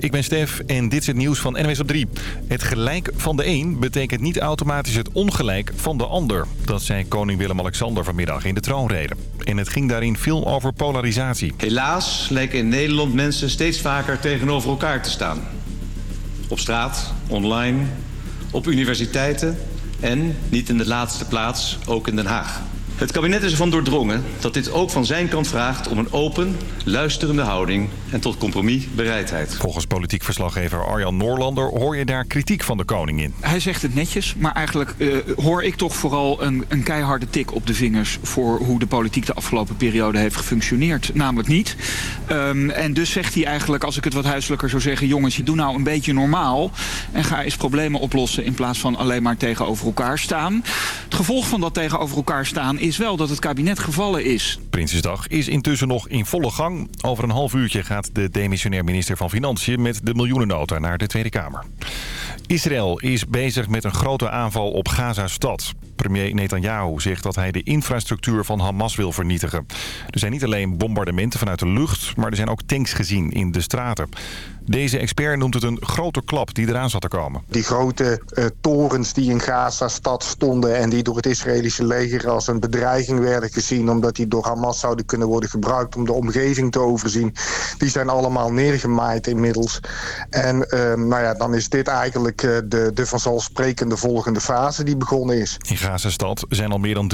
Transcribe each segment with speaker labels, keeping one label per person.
Speaker 1: Ik ben Stef en dit is het nieuws van NWS op 3. Het gelijk van de een betekent niet automatisch het ongelijk van de ander. Dat zei koning Willem-Alexander vanmiddag in de troonrede. En het ging daarin veel over polarisatie.
Speaker 2: Helaas lijken in Nederland mensen steeds vaker tegenover elkaar te staan. Op straat, online, op universiteiten en, niet in de laatste plaats, ook in Den Haag. Het kabinet is ervan doordrongen dat dit ook van zijn kant vraagt om een open, luisterende houding en tot compromisbereidheid.
Speaker 1: Volgens politiek verslaggever Arjan Noorlander hoor je daar kritiek van de koning in.
Speaker 3: Hij zegt het netjes, maar eigenlijk uh, hoor ik toch vooral een, een, keiharde tik op de vingers voor hoe de politiek de afgelopen periode heeft gefunctioneerd. Namelijk niet. Um, en dus zegt hij eigenlijk, als ik het wat huiselijker zou zeggen, jongens, je doet nou een beetje normaal en ga eens problemen oplossen in plaats van alleen maar tegenover elkaar staan. Het gevolg van dat tegenover elkaar staan is wel dat het kabinet gevallen is.
Speaker 1: Prinsjesdag is intussen nog in volle gang. Over een half uurtje gaat de demissionair minister van Financiën met de miljoenennota naar de Tweede Kamer. Israël is bezig met een grote aanval op Gaza-stad. Premier Netanyahu zegt dat hij de infrastructuur van Hamas wil vernietigen. Er zijn niet alleen bombardementen vanuit de lucht, maar er zijn ook tanks gezien in de straten. Deze expert noemt het een grote klap die eraan zat te komen.
Speaker 4: Die grote uh, torens die in Gaza-stad stonden... en die door het Israëlische leger als een bedreiging werden gezien... omdat die door Hamas zouden kunnen worden gebruikt om de omgeving te overzien... die zijn allemaal neergemaaid inmiddels. En uh, nou ja, dan is dit eigenlijk uh, de, de vanzelfsprekende volgende fase die begonnen is.
Speaker 1: In Gaza-stad zijn al meer dan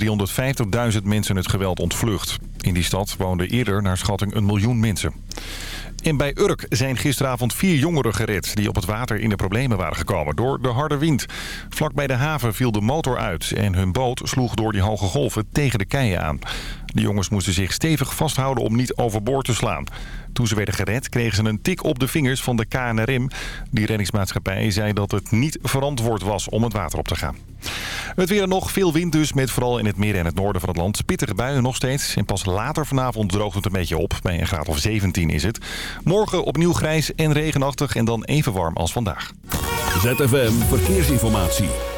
Speaker 1: 350.000 mensen het geweld ontvlucht. In die stad woonden eerder naar schatting een miljoen mensen. En bij Urk zijn gisteravond vier jongeren gered... die op het water in de problemen waren gekomen door de harde wind. Vlak bij de haven viel de motor uit... en hun boot sloeg door die hoge golven tegen de keien aan. De jongens moesten zich stevig vasthouden om niet overboord te slaan. Toen ze werden gered kregen ze een tik op de vingers van de KNRM. Die reddingsmaatschappij zei dat het niet verantwoord was om het water op te gaan. Het weer nog veel wind dus, met vooral in het midden en het noorden van het land. Pittige buien nog steeds. En pas later vanavond droogt het een beetje op. Bij een graad of 17 is het. Morgen opnieuw grijs en regenachtig en dan even warm als vandaag.
Speaker 5: ZFM Verkeersinformatie.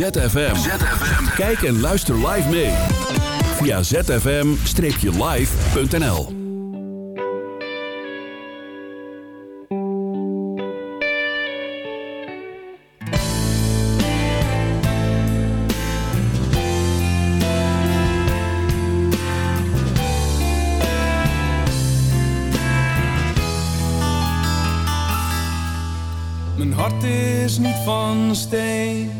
Speaker 5: ZFM. Kijk en luister live mee. Via zfm-live.nl
Speaker 6: Mijn hart is niet van steen,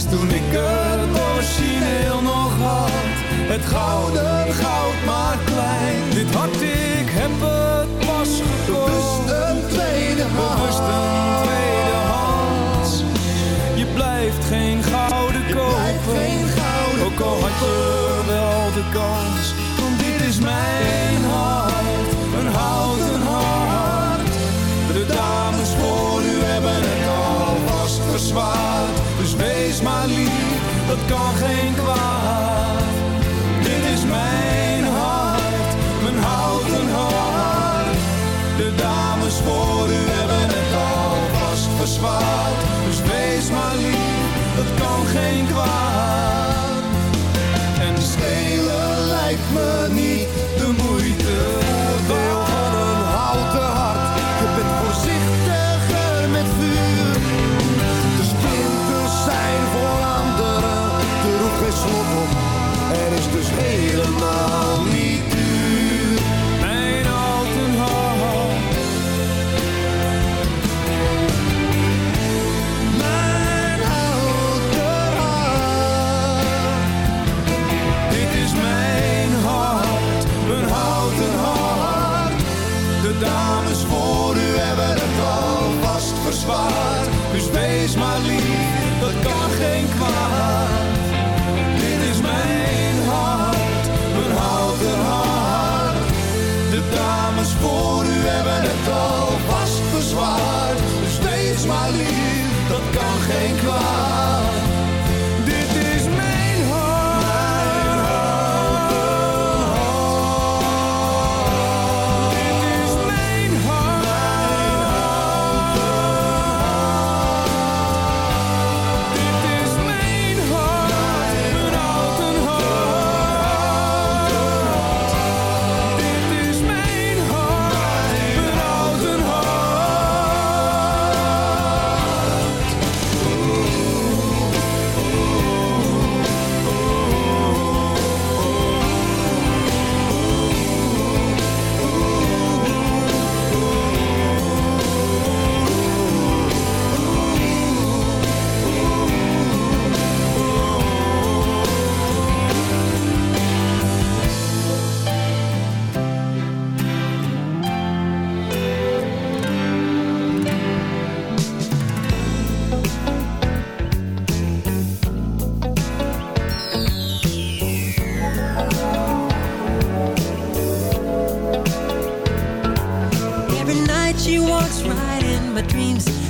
Speaker 6: Als toen ik het origineel nog had, het gouden goud maar klein. Dit hart, ik heb het pas gekocht. Bewust een tweede hand. Bewust een tweede hand. Je blijft geen gouden kopen. Ook al had je kan geen dames voor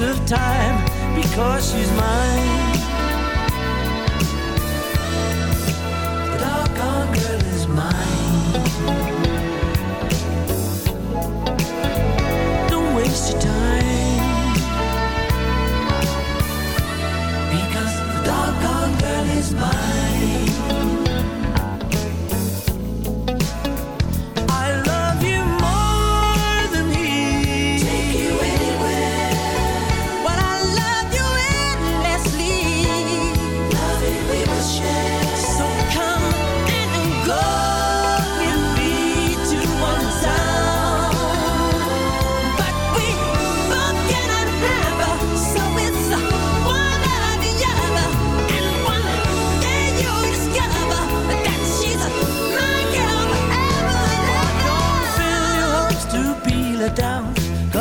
Speaker 7: Of time because she's mine.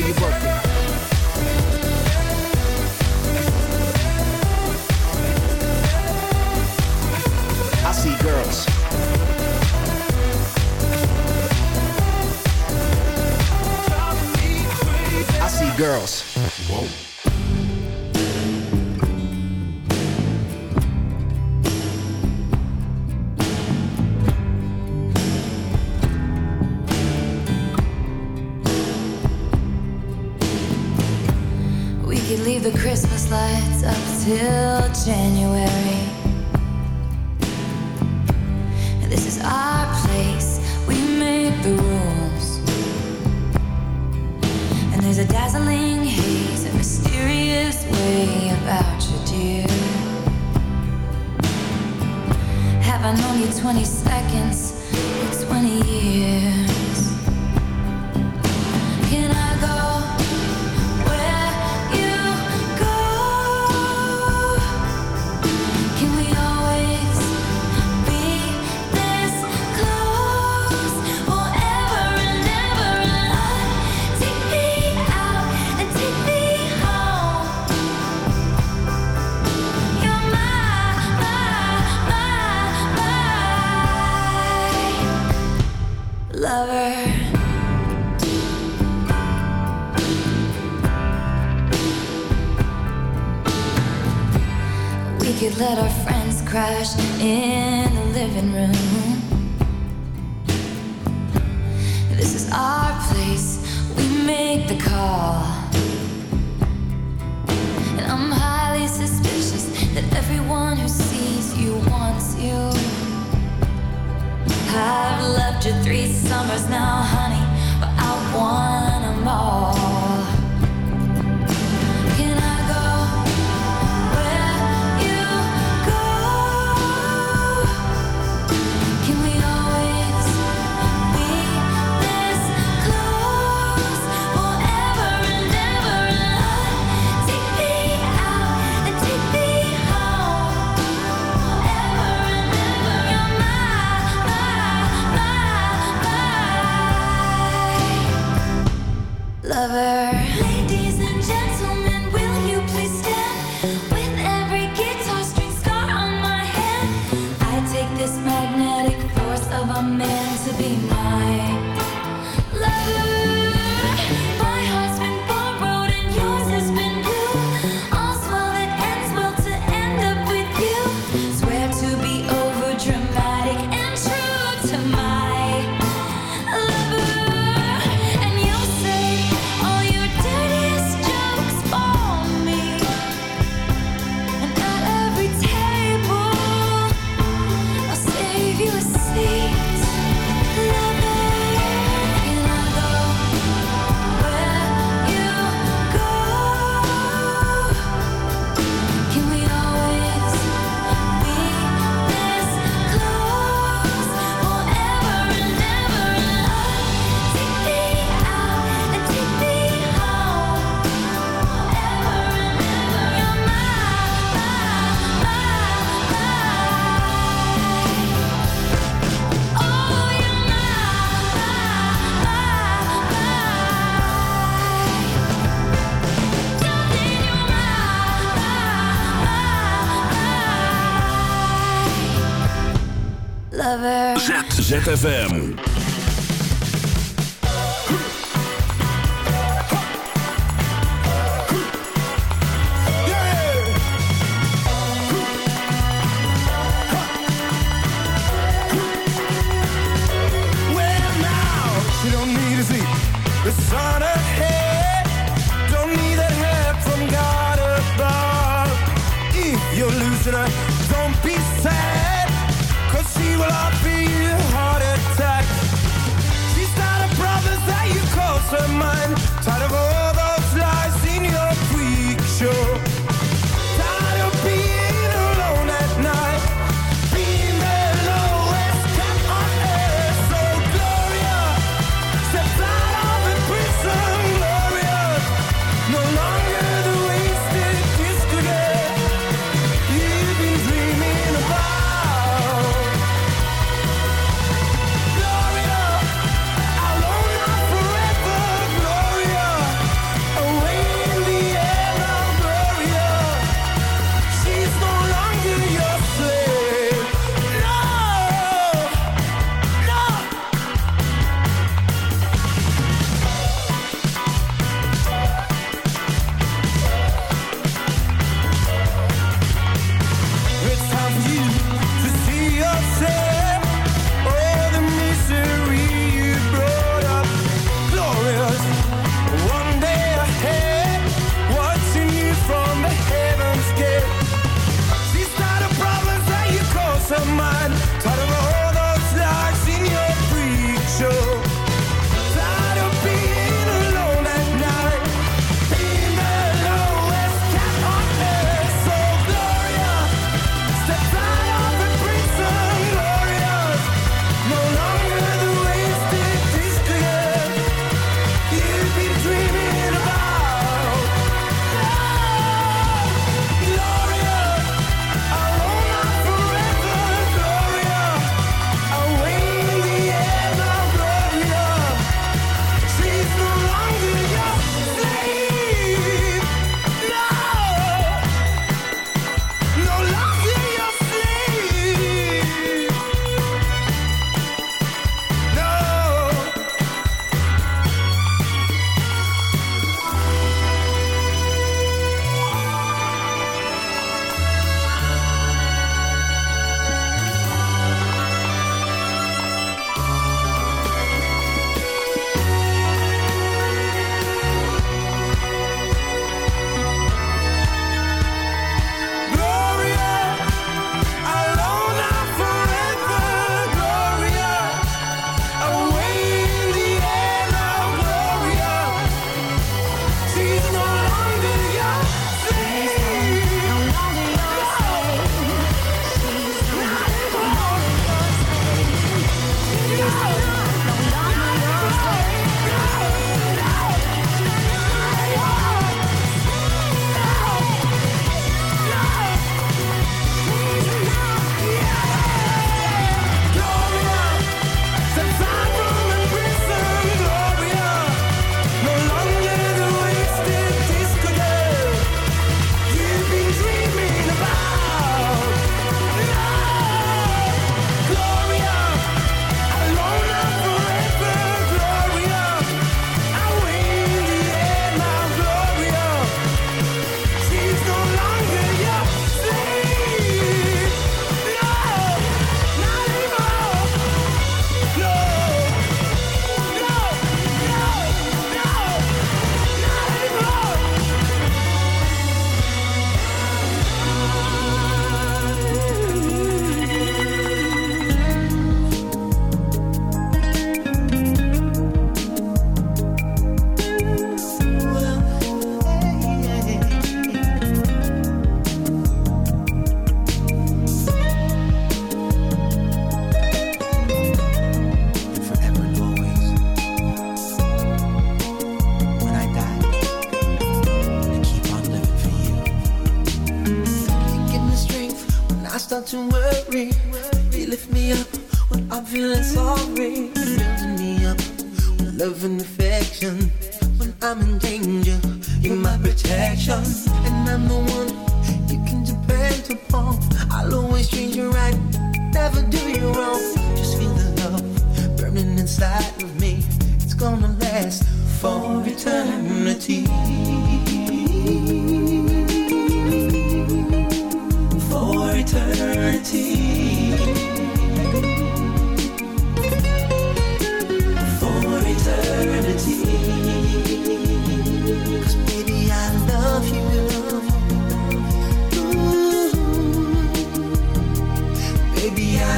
Speaker 8: you. I see girls. I see girls.
Speaker 9: Whoa. after three summers now, honey, but I want them all.
Speaker 5: ZFM.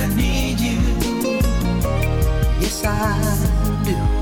Speaker 7: I need you. Yes, I do.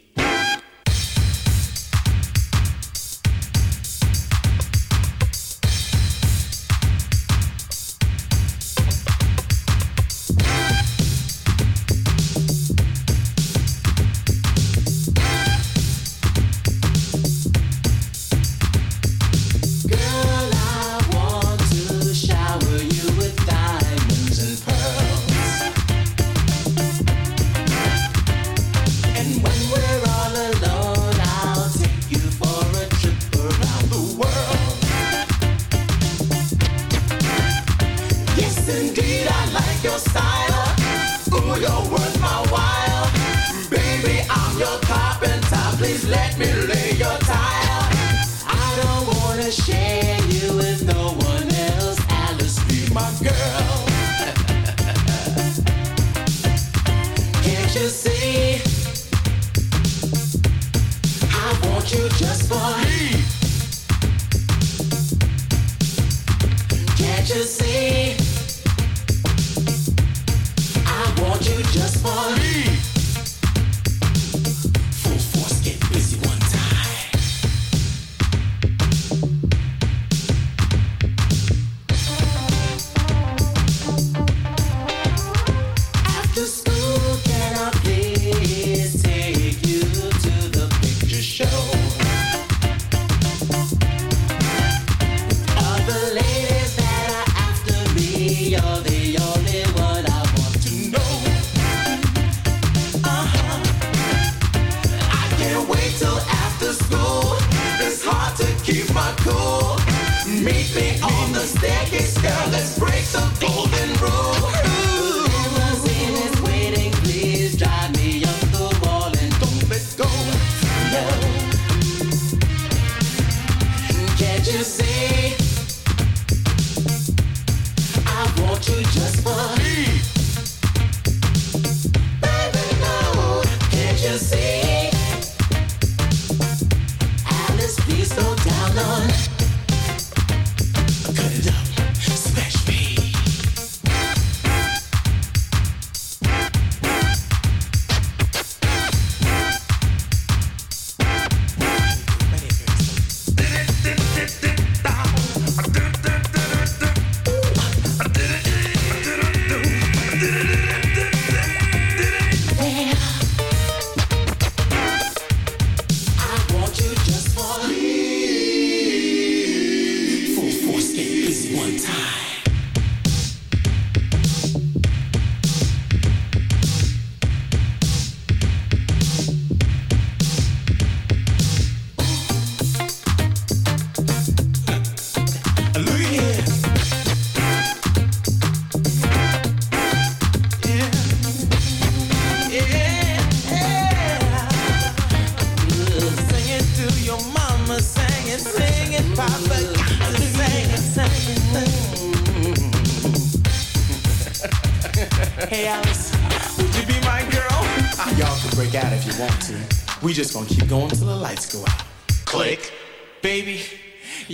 Speaker 10: and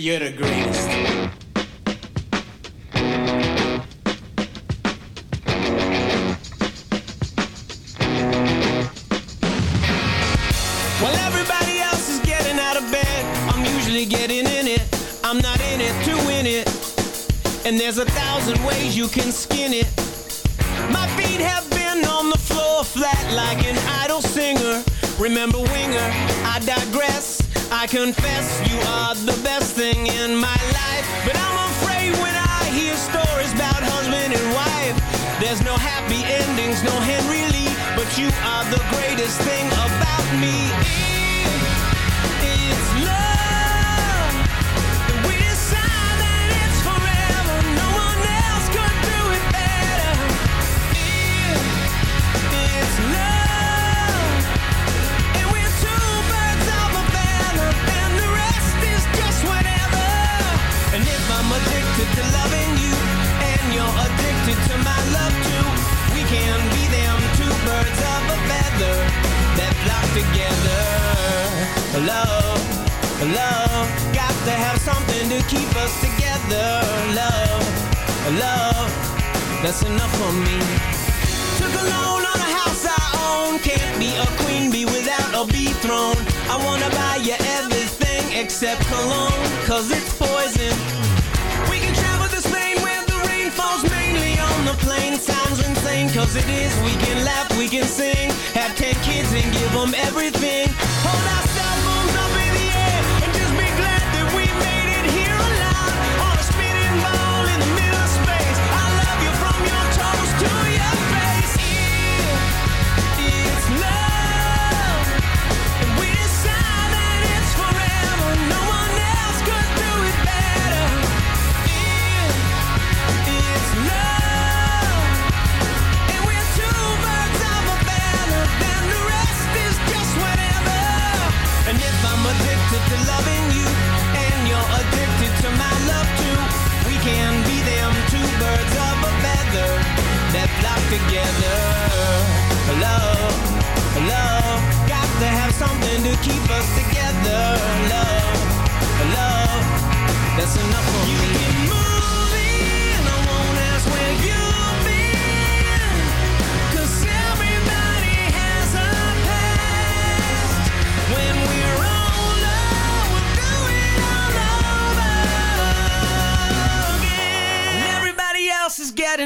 Speaker 10: you're the girl.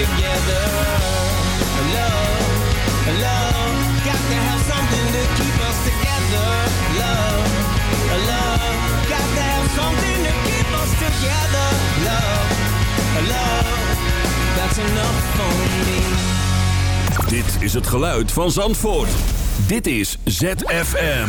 Speaker 11: together. Keep us together. Keep us together.
Speaker 12: Dit is het geluid van Zandvoort. Dit is ZFM.